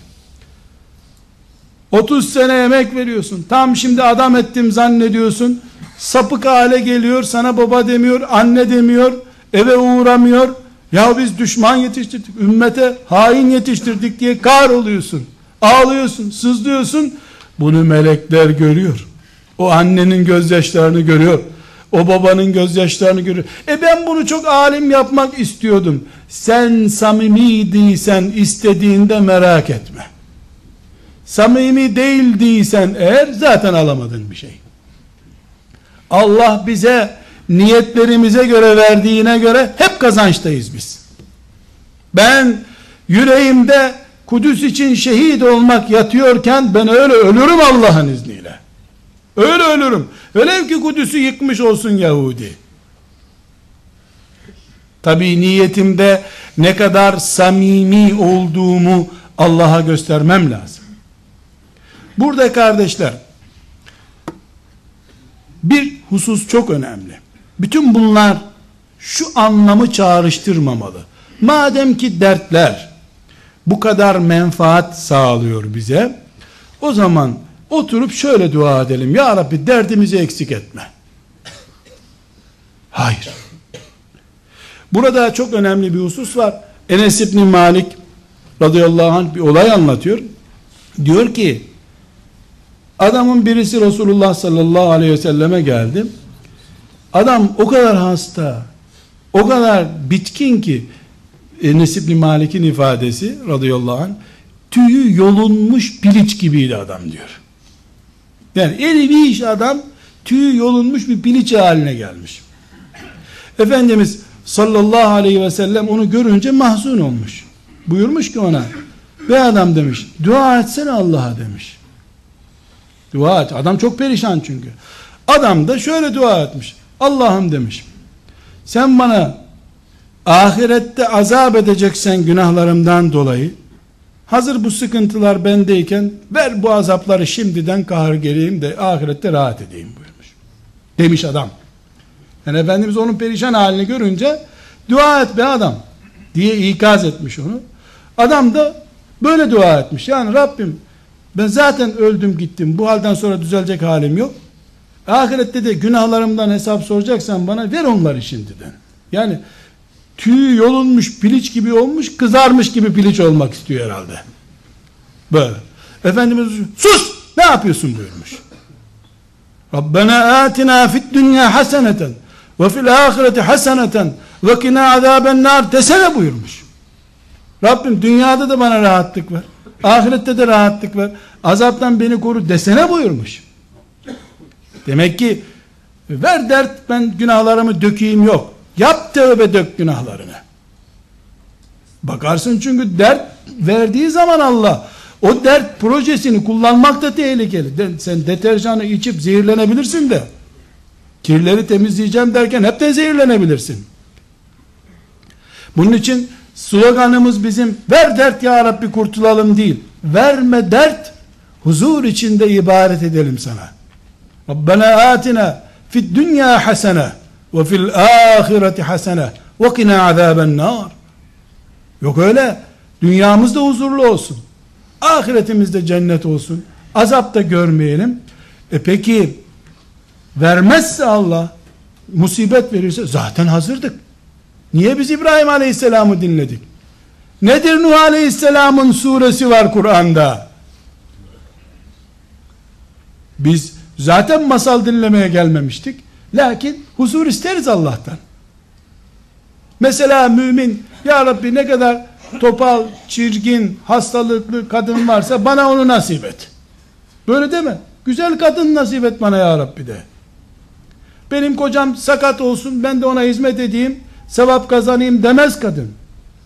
30 sene emek veriyorsun. Tam şimdi adam ettim zannediyorsun. Sapık hale geliyor. Sana baba demiyor, anne demiyor, eve uğramıyor. Ya biz düşman yetiştirdik, ümmete hain yetiştirdik diye kar oluyorsun. Ağlıyorsun, sızlıyorsun. Bunu melekler görüyor. O annenin gözyaşlarını görüyor. O babanın gözyaşlarını görüyor. E ben bunu çok alim yapmak istiyordum. Sen samimiydiysen istediğinde merak etme. Samimi değildiysen eğer zaten alamadın bir şey. Allah bize niyetlerimize göre verdiğine göre hep kazançtayız biz. Ben yüreğimde Kudüs için şehit olmak yatıyorken ben öyle ölürüm Allah'ın izniyle. Öyle ölürüm. Velev ki Kudüs'ü yıkmış olsun Yahudi. Tabi niyetimde ne kadar samimi olduğumu Allah'a göstermem lazım. Burada kardeşler bir husus çok önemli. Bütün bunlar şu anlamı çağrıştırmamalı. Madem ki dertler bu kadar menfaat sağlıyor bize, o zaman oturup şöyle dua edelim. Ya Rabbi derdimizi eksik etme. Hayır. Burada çok önemli bir husus var. Enes İbni Malik radıyallahu anh bir olay anlatıyor. Diyor ki adamın birisi Resulullah sallallahu aleyhi ve selleme geldi. Adam o kadar hasta, o kadar bitkin ki Enes İbni Malik'in ifadesi radıyallahu anh tüyü yolunmuş piliç gibiydi adam diyor. Yani eli iş adam tüyü yolunmuş bir piliç haline gelmiş. Efendimiz sallallahu aleyhi ve sellem onu görünce mahzun olmuş. Buyurmuş ki ona be adam demiş dua etsene Allah'a demiş. Dua et. Adam çok perişan çünkü. Adam da şöyle dua etmiş. Allah'ım demiş. Sen bana ahirette azap edeceksen günahlarımdan dolayı hazır bu sıkıntılar bendeyken ver bu azapları şimdiden kahır geleyim de ahirette rahat edeyim buyurmuş. Demiş adam. Yani Efendimiz onun perişan halini görünce dua et be adam diye ikaz etmiş onu. Adam da böyle dua etmiş. Yani Rabbim ben zaten öldüm gittim. Bu halden sonra düzelecek halim yok. Ahirette de günahlarımdan hesap soracaksan bana ver onları şimdiden. Yani tüyü yolunmuş piliç gibi olmuş kızarmış gibi piliç olmak istiyor herhalde. Böyle. Efendimiz sus ne yapıyorsun buyurmuş. Rabbena atina fid dünya haseneten ve fil ahireti haseneten ve kina azaben nar desene buyurmuş. Rabbim dünyada da bana rahatlık ver. Ahirette de rahatlık ver. Azaptan beni koru desene buyurmuş. Demek ki ver dert ben günahlarımı dökeyim yok. Yap tövbe dök günahlarını. Bakarsın çünkü dert verdiği zaman Allah o dert projesini kullanmak da tehlikeli. Sen deterjanı içip zehirlenebilirsin de kirleri temizleyeceğim derken hep de zehirlenebilirsin. Bunun için sloganımız bizim ver dert ya Rabbi kurtulalım değil. Verme dert huzur içinde ibaret edelim sana. Rabbena atina fid dünya hasene ve fil ahireti hasene ve kina azaben nar. Yok öyle. Dünyamızda huzurlu olsun. Ahiretimizde cennet olsun. Azap da görmeyelim. E peki vermezse Allah musibet verirse zaten hazırdık. Niye biz İbrahim Aleyhisselam'ı dinledik? Nedir Nuh Aleyhisselam'ın suresi var Kur'an'da? Biz zaten masal dinlemeye gelmemiştik. Lakin huzur isteriz Allah'tan. Mesela mümin ya Rabbi ne kadar topal, çirgin, hastalıklı kadın varsa bana onu nasip et. Böyle deme. Güzel kadın nasip et bana ya Rabbi de. Benim kocam sakat olsun ben de ona hizmet edeyim sevap kazanayım demez kadın.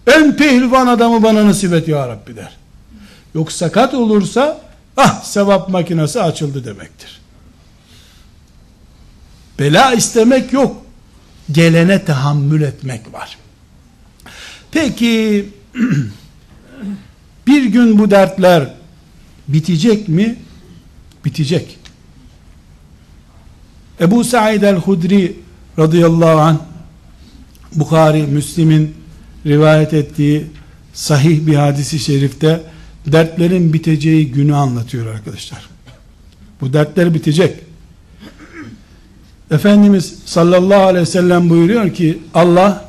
En pehlivan adamı bana nasip et ya Rabbi der. Yok sakat olursa ah sevap makinesi açıldı demektir. Bela istemek yok. Gelene tahammül etmek var. Peki bir gün bu dertler bitecek mi? Bitecek. Ebu Said el-Hudri radıyallahu anh Bukhari, Müslim'in rivayet ettiği sahih bir hadisi şerifte dertlerin biteceği günü anlatıyor arkadaşlar. Bu dertler bitecek. Efendimiz sallallahu aleyhi ve sellem buyuruyor ki Allah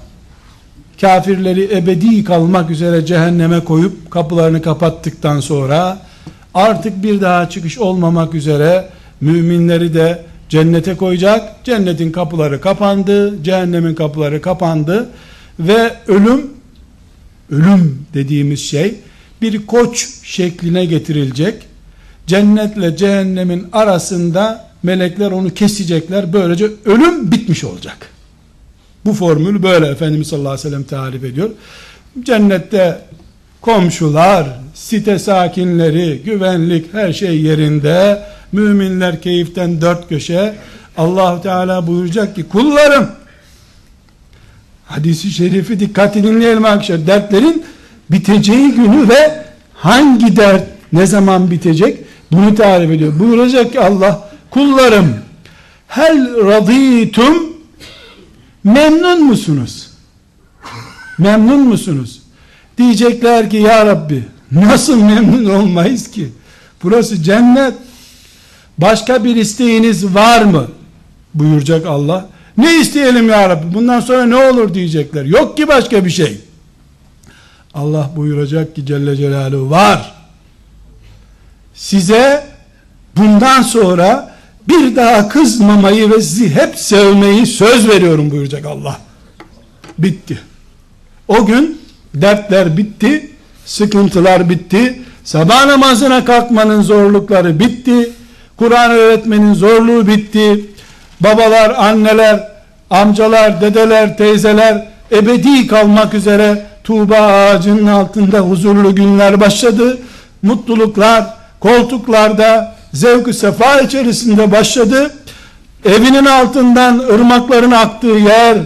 kafirleri ebedi kalmak üzere cehenneme koyup kapılarını kapattıktan sonra artık bir daha çıkış olmamak üzere müminleri de cennete koyacak. Cennetin kapıları kapandı, cehennemin kapıları kapandı ve ölüm ölüm dediğimiz şey bir koç şekline getirilecek. Cennetle cehennemin arasında melekler onu kesecekler. Böylece ölüm bitmiş olacak. Bu formül böyle Efendimiz sallallahu aleyhi ve sellem tarif ediyor. Cennette komşular, site sakinleri, güvenlik her şey yerinde. Müminler keyiften dört köşe. allah Teala buyuracak ki kullarım hadisi şerifi dikkatli dinleyelim arkadaşlar. Dertlerin biteceği günü ve hangi dert ne zaman bitecek bunu tarif ediyor. Buyuracak ki Allah kullarım hel raditum memnun musunuz? Memnun musunuz? Diyecekler ki ya Rabbi nasıl memnun olmayız ki? Burası cennet. Başka bir isteğiniz var mı? Buyuracak Allah. Ne isteyelim ya Rabbi? Bundan sonra ne olur diyecekler. Yok ki başka bir şey. Allah buyuracak ki Celle Celaluhu var. Size bundan sonra bir daha kızmamayı ve sizi hep sevmeyi söz veriyorum buyuracak Allah. Bitti. O gün dertler bitti, sıkıntılar bitti, sabah namazına kalkmanın zorlukları bitti, Kur'an öğretmenin zorluğu bitti, babalar, anneler, amcalar, dedeler, teyzeler ebedi kalmak üzere Tuğba ağacının altında huzurlu günler başladı. Mutluluklar koltuklarda zevk sefa içerisinde başladı. Evinin altından ırmakların aktığı yer,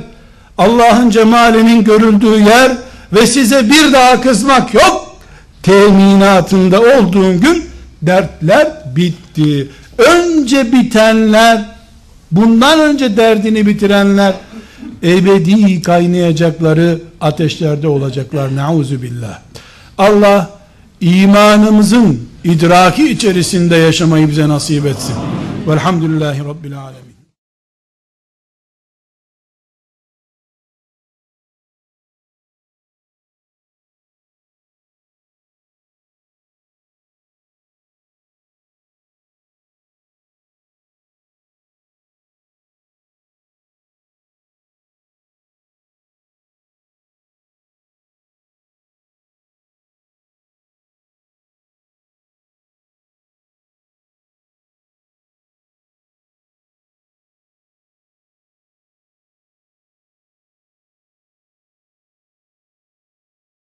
Allah'ın cemalinin görüldüğü yer ve size bir daha kızmak yok. Teminatında olduğun gün dertler bitti. Önce bitenler, bundan önce derdini bitirenler ebedi kaynayacakları ateşlerde olacaklar. Nauzu billah. Allah imanımızın idraki içerisinde yaşamayı bize nasip etsin. Velhamdülillahi Rabbil Alemin.